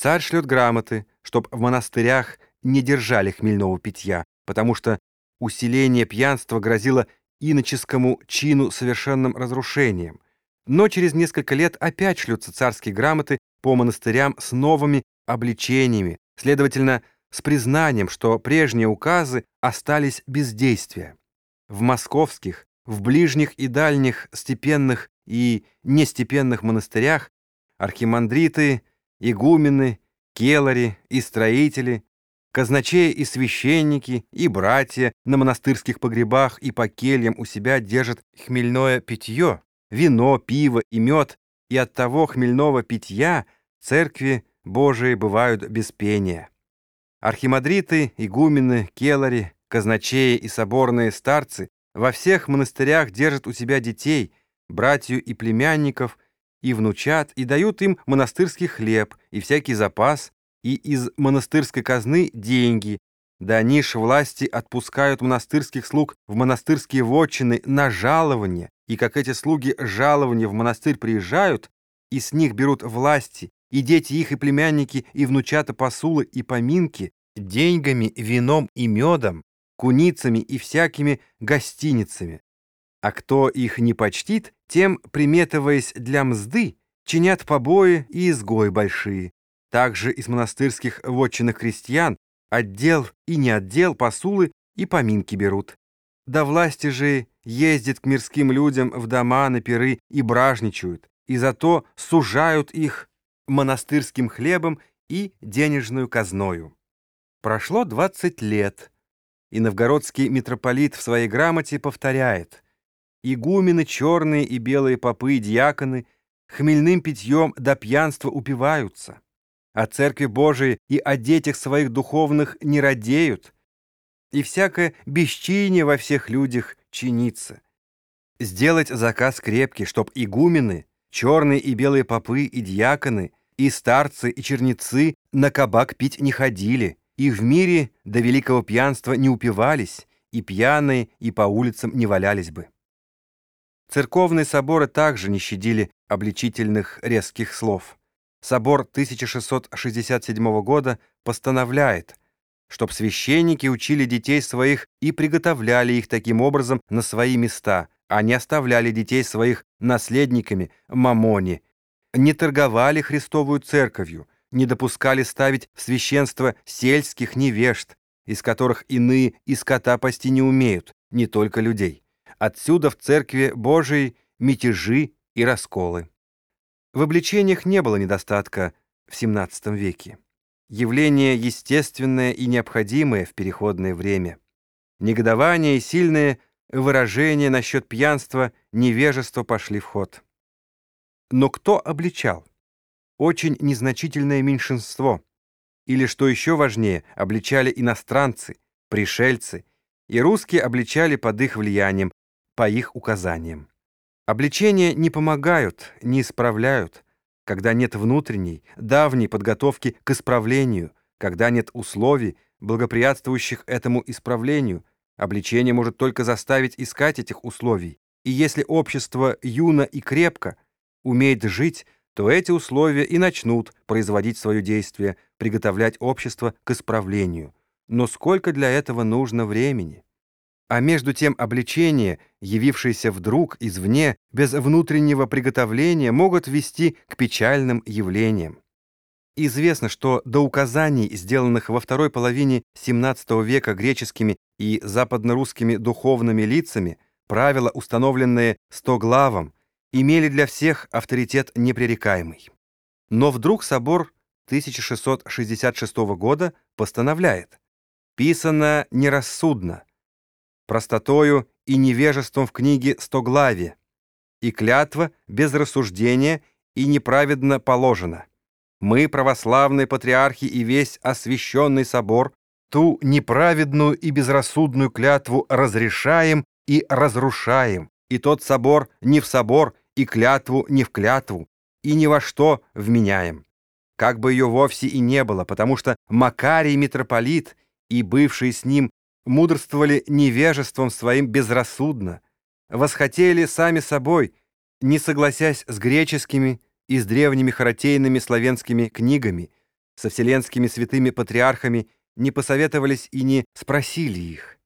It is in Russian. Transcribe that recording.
Царь шлет грамоты, чтоб в монастырях не держали хмельного питья, потому что усиление пьянства грозило иноческому чину совершенным разрушением. Но через несколько лет опять шлются царские грамоты по монастырям с новыми обличениями, следовательно, с признанием, что прежние указы остались без действия. В московских, в ближних и дальних степенных и нестепенных монастырях архимандриты, игумены, келари и строители, казначеи и священники и братья на монастырских погребах и по кельям у себя держат хмельное питье, вино, пиво и мед, и от того хмельного питья церкви Божии бывают без пения. Архимандриты, игумены, келари, казначеи и соборные старцы во всех монастырях держат у себя детей, братью и племянников, и внучат, и дают им монастырский хлеб и всякий запас, и из монастырской казны деньги, да они ж власти отпускают монастырских слуг в монастырские вотчины на жалование, и как эти слуги жалования в монастырь приезжают, и с них берут власти, и дети их, и племянники, и внучата посулы и поминки, деньгами, вином и медом, куницами и всякими гостиницами. А кто их не почтит, тем, приметываясь для мзды, чинят побои и изгой большие. Также из монастырских вотчинных крестьян отдел и не отдел посулы и поминки берут. До власти же ездят к мирским людям в дома на пиры и бражничают, и зато сужают их монастырским хлебом и денежную казною. Прошло 20 лет, и новгородский митрополит в своей грамоте повторяет «Игумены черные и белые попы и дьяконы хмельным питьем до пьянства упиваются, о Церкви Божией и о детях своих духовных не радеют, и всякое бесчиние во всех людях чинится. Сделать заказ крепкий, чтоб игумены, черные и белые попы и дьяконы, и старцы, и черницы на кабак пить не ходили, и в мире до великого пьянства не упивались, и пьяные, и по улицам не валялись бы. Церковные соборы также не щадили обличительных резких слов. Собор 1667 года постановляет, чтоб священники учили детей своих и приготовляли их таким образом на свои места, а не оставляли детей своих наследниками мамони, не торговали Христовую церковью, не допускали ставить в священство сельских невежд, из которых иные и скота пасти не умеют, не только людей. Отсюда в церкви Божией мятежи и расколы. В обличениях не было недостатка в XVII веке. Явление естественное и необходимое в переходное время. Негодование и сильные выражения насчет пьянства, невежества пошли в ход. Но кто обличал? Очень незначительное меньшинство. Или, что еще важнее, обличали иностранцы, пришельцы, и русские обличали под их влиянием, по их указаниям. Обличения не помогают, не исправляют, когда нет внутренней, давней подготовки к исправлению, когда нет условий, благоприятствующих этому исправлению, обличение может только заставить искать этих условий. И если общество юно и крепко умеет жить, то эти условия и начнут производить свое действие, приготовлять общество к исправлению. Но сколько для этого нужно времени? А между тем обличения, явившиеся вдруг извне, без внутреннего приготовления, могут вести к печальным явлениям. Известно, что до указаний, сделанных во второй половине XVII века греческими и западнорусскими духовными лицами, правила, установленные стоглавом, имели для всех авторитет непререкаемый. Но вдруг собор 1666 года постановляет «Писано нерассудно, простотою и невежеством в книге Стоглаве, и клятва без рассуждения и неправедно положена. Мы, православные патриархи и весь освященный собор, ту неправедную и безрассудную клятву разрешаем и разрушаем, и тот собор не в собор, и клятву не в клятву, и ни во что вменяем. Как бы ее вовсе и не было, потому что Макарий митрополит и бывший с ним мудрствовали невежеством своим безрассудно, восхотели сами собой, не согласясь с греческими и с древними харатейными славянскими книгами, со вселенскими святыми патриархами не посоветовались и не спросили их.